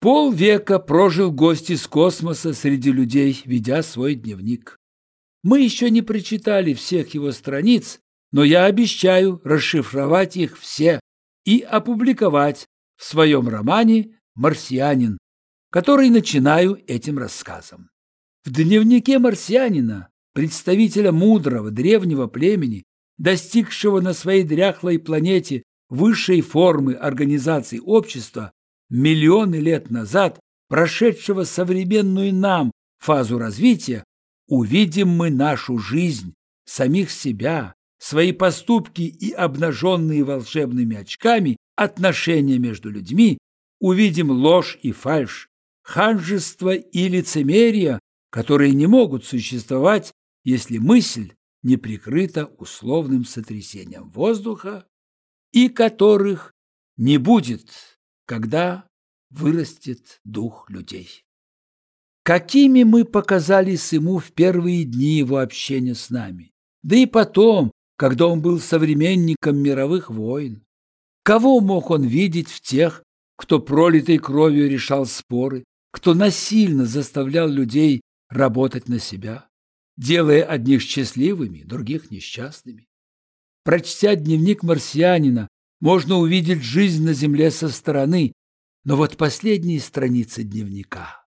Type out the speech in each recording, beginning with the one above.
Полвека прожил гость из космоса среди людей, ведя свой дневник. Мы еще не прочитали всех его страниц, но я обещаю расшифровать их все и опубликовать в своем романе «Марсианин», который начинаю этим рассказом. В дневнике марсианина, представителя мудрого древнего племени, достигшего на своей дряхлой планете высшей формы организации общества, миллионы лет назад, прошедшего современную нам фазу развития, увидим мы нашу жизнь, самих себя, свои поступки и обнаженные волшебными очками отношения между людьми, увидим ложь и фальшь, ханжество и лицемерие, которые не могут существовать, если мысль не прикрыта условным сотрясением воздуха и которых не будет, когда вырастет дух людей. Какими мы показались ему в первые дни его общения с нами, да и потом, когда он был современником мировых войн. Кого мог он видеть в тех, кто пролитой кровью решал споры, кто насильно заставлял людей работать на себя, делая одних счастливыми, других несчастными? Прочтя дневник марсианина, можно увидеть жизнь на Земле со стороны, но вот последние страницы дневника.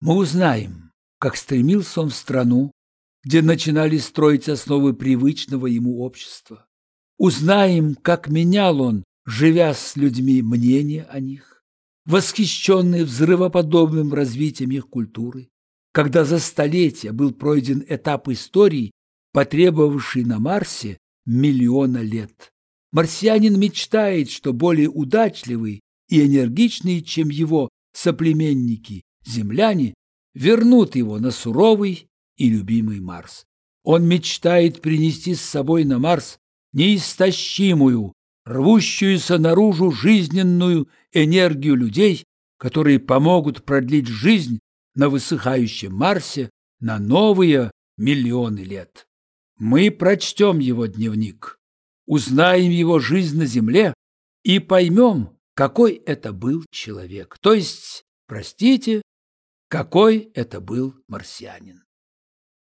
Мы узнаем, как стремился он в страну, где начинали строить основы привычного ему общества. Узнаем, как менял он, живя с людьми, мнение о них, восхищенный взрывоподобным развитием их культуры, когда за столетия был пройден этап истории, потребовавший на Марсе миллиона лет. Марсианин мечтает, что более удачливый и энергичный, чем его соплеменники, земляне, вернут его на суровый и любимый Марс. Он мечтает принести с собой на Марс неистощимую, рвущуюся наружу жизненную энергию людей, которые помогут продлить жизнь на высыхающем Марсе на новые миллионы лет. Мы прочтем его дневник, узнаем его жизнь на Земле и поймем, какой это был человек, то есть, простите, какой это был марсианин.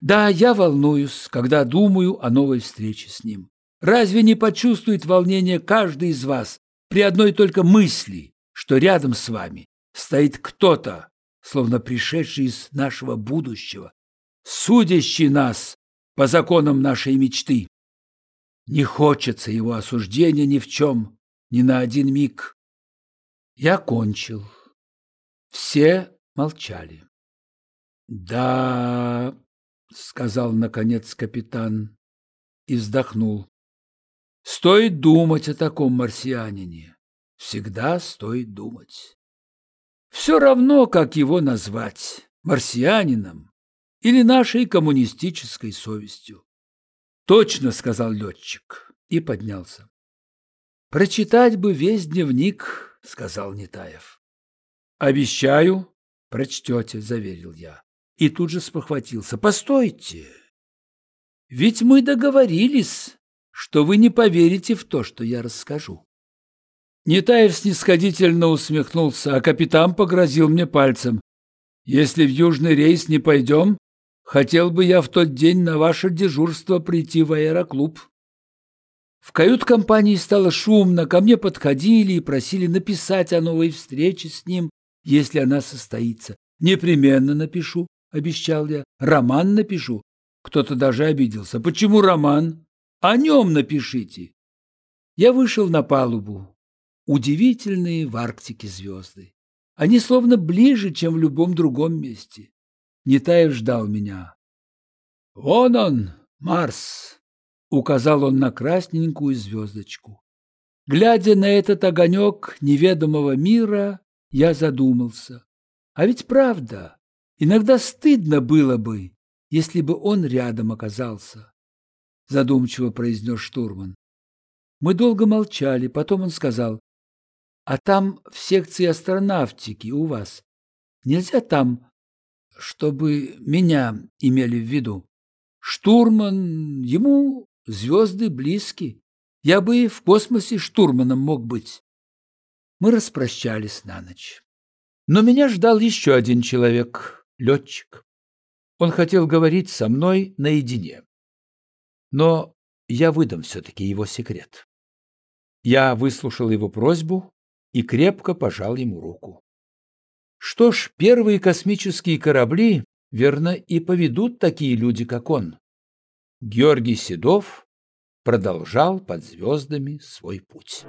Да, я волнуюсь, когда думаю о новой встрече с ним. Разве не почувствует волнение каждый из вас при одной только мысли, что рядом с вами стоит кто-то, словно пришедший из нашего будущего, судящий нас по законам нашей мечты? Не хочется его осуждения ни в чем, ни на один миг. Я кончил. Все молчали. Да, — сказал, наконец, капитан и вздохнул. «Стоит думать о таком марсианине. Всегда стоит думать. Все равно, как его назвать, марсианином или нашей коммунистической совестью. Точно, — сказал летчик и поднялся. Прочитать бы весь дневник, — сказал Нетаев. Обещаю, прочтете, — заверил я и тут же спохватился. «Постойте! Ведь мы договорились, что вы не поверите в то, что я расскажу». Нетаев снисходительно усмехнулся, а капитан погрозил мне пальцем. «Если в южный рейс не пойдем, хотел бы я в тот день на ваше дежурство прийти в аэроклуб». В кают-компании стало шумно, ко мне подходили и просили написать о новой встрече с ним, если она состоится. Непременно напишу, — обещал я. «Роман напишу». Кто-то даже обиделся. «Почему роман? О нем напишите». Я вышел на палубу. Удивительные в Арктике звезды. Они словно ближе, чем в любом другом месте. Нетаев ждал меня. «Вон он, Марс!» — указал он на красненькую звездочку. Глядя на этот огонек неведомого мира, я задумался. А ведь правда, Иногда стыдно было бы, если бы он рядом оказался, задумчиво произнес штурман. Мы долго молчали, потом он сказал, а там в секции астронавтики у вас нельзя там, чтобы меня имели в виду. Штурман, ему звезды близки. Я бы и в космосе штурманом мог быть. Мы распрощались на ночь. Но меня ждал еще один человек — летчик. Он хотел говорить со мной наедине. Но я выдам все-таки его секрет. Я выслушал его просьбу и крепко пожал ему руку. Что ж, первые космические корабли, верно, и поведут такие люди, как он. Георгий Седов продолжал под звездами свой путь.